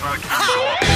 smoke.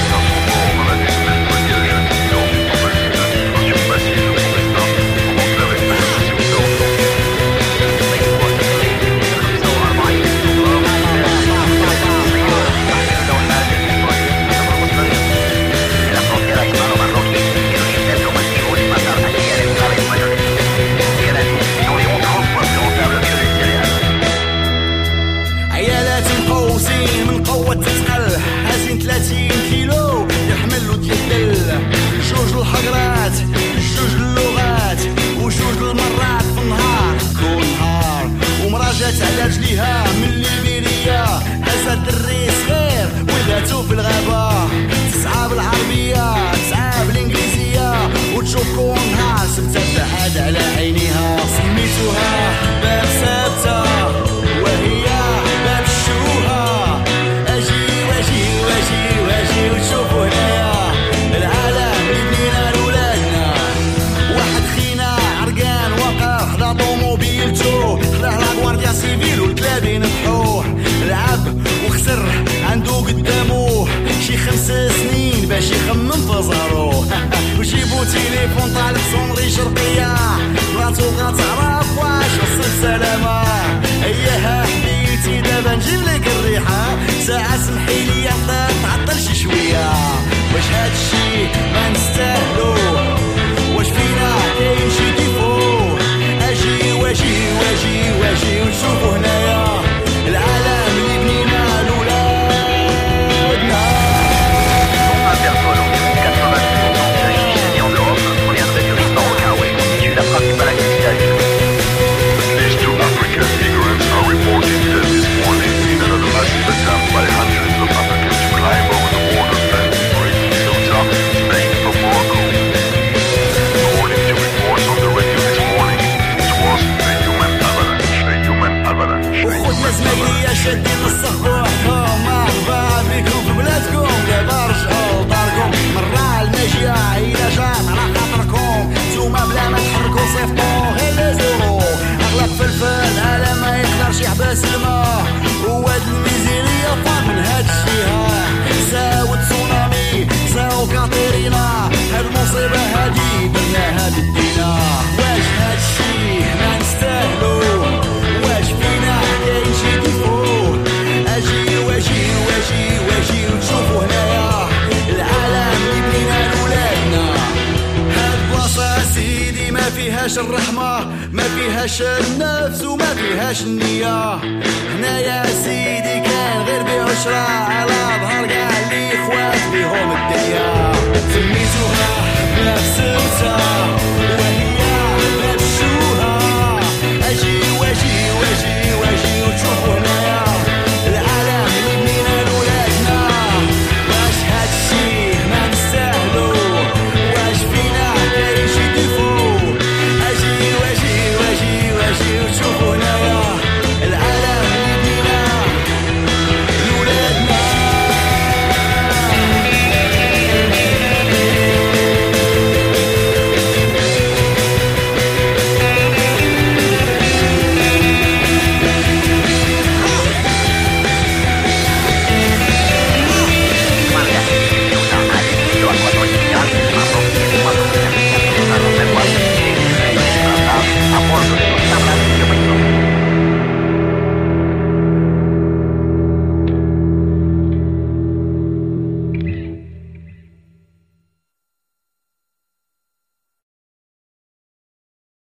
باش يخمم في زهرو وجيبو تيليفون طالب صومري شرقية. بغاتو غتعرف واش وصل سلامة. أيها حبيبتي دابا نجيب لك الريحة. ساعة سمحي لي شي شوية. واش هادشي؟ Mas me ia gente na sua porta, فيهاش الرحمة ما فيهاش النفس وما فيهاش النية هنا يا سيدي كان غير بعشرة على ظهر قاع اللي خوات بيهم الدين